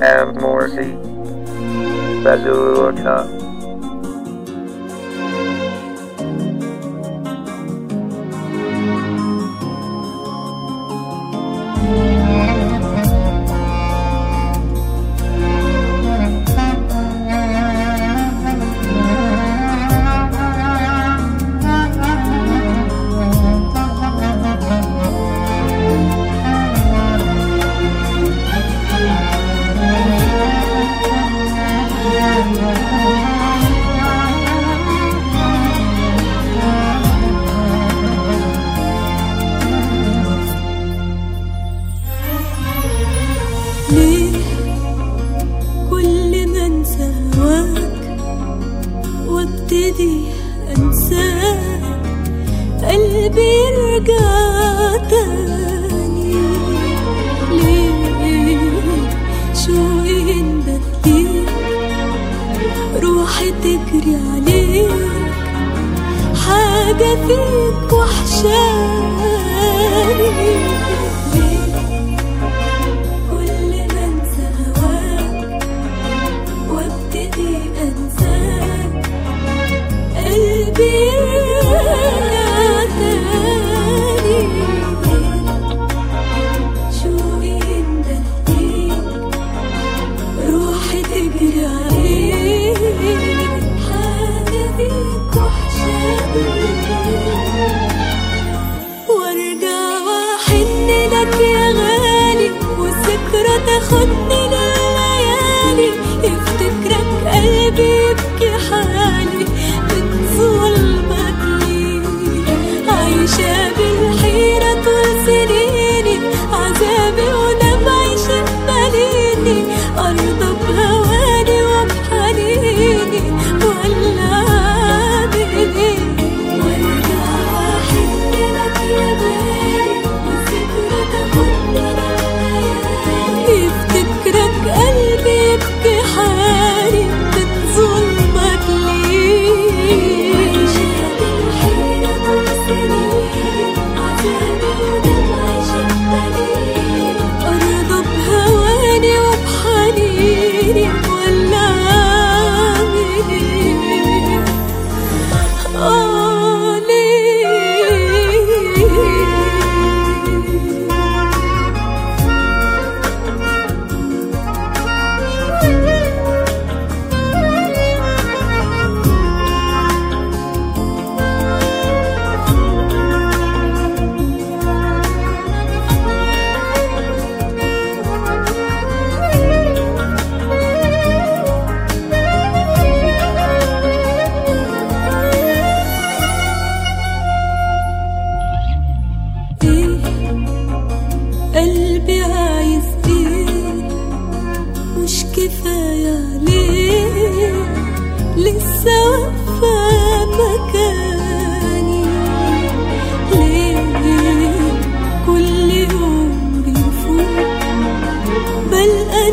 have mercy. بايدي انساك قلبي يرجع تاني. ليه؟ شوقي يندف ليك روحي تجري عليك حاجة فيك وحشاني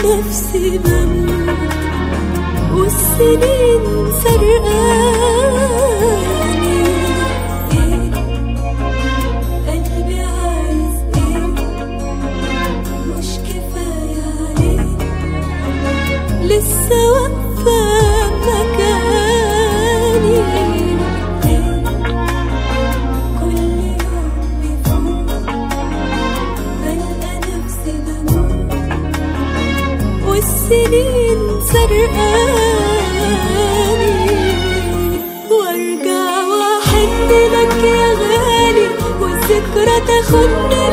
نفسي بموت والسنين سرقان. سنين سرقاني وارجع وأحن لك يا غالي والذكرى تاخدني